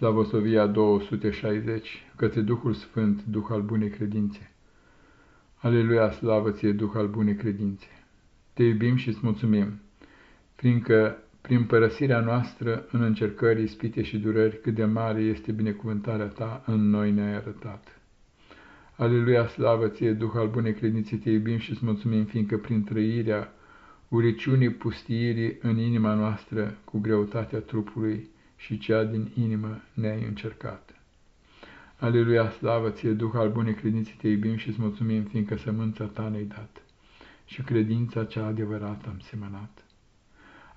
Slavosovia 260, către Duhul Sfânt, Duh al bunei credințe. Aleluia, slavă ție, Duh al bunei credințe! Te iubim și îți mulțumim, fiindcă prin părăsirea noastră în încercări, ispite și durări, cât de mare este binecuvântarea ta în noi ne-ai arătat. Aleluia, slavă ție, Duh al bunei credințe, te iubim și îți mulțumim, fiindcă prin trăirea uriciunii pustiirii în inima noastră, cu greutatea trupului, și cea din inimă ne-ai încercat. Aleluia, slavă ție, Duh al bunei credințe, te iubim și îți mulțumim, fiindcă sămânța ta ne-ai dat și credința cea adevărată am semănat.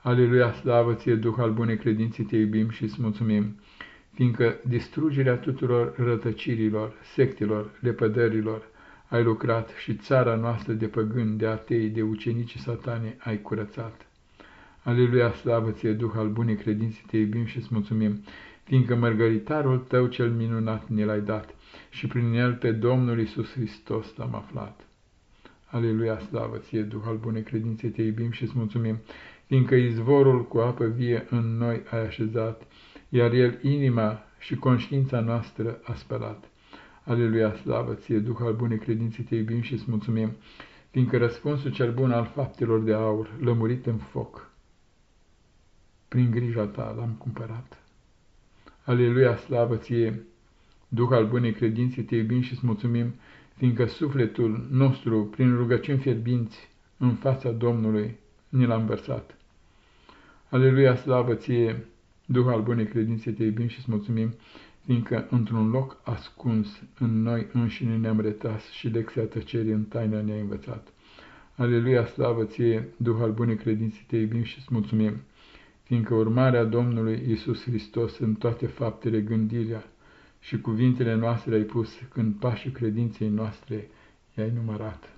Aleluia, slavă ție, Duh al bunei credințe, te iubim și îți mulțumim, fiindcă distrugerea tuturor rătăcirilor, sectelor, lepădărilor, ai lucrat și țara noastră de păgâni, de atei, de ucenici satane ai curățat. Aleluia, slavă ție, Duh al bunei credințe, te iubim și îți mulțumim, fiindcă mărgăritarul tău cel minunat ne l-ai dat și prin el pe Domnul Isus Hristos l-am aflat. Aleluia, slavă ție, Duh al bunei credințe, te iubim și îți mulțumim, fiindcă izvorul cu apă vie în noi ai așezat, iar el inima și conștiința noastră a spălat. Aleluia, slavă ție, Duh al bunei credințe, te iubim și îți mulțumim, fiindcă răspunsul cel bun al faptelor de aur, lămurit în foc, prin grija ta l-am cumpărat. Aleluia, slavă ție, Duh al bunei credințe, te iubim și îți mulțumim, fiindcă sufletul nostru, prin rugăciuni fierbinți, în fața Domnului, ne l-a învărsat. Aleluia, slavă ție, Duh al bunei credințe, te iubim și îți mulțumim, fiindcă într-un loc ascuns în noi înșine ne-am retras și lecția tăcerii în taină ne-a învățat. Aleluia, slavă ție, Duh al bunei credințe, te iubim și îți mulțumim, fiindcă urmarea Domnului Isus Hristos în toate faptele, gândirea și cuvintele noastre ai pus când pașii credinței noastre i-ai numărat.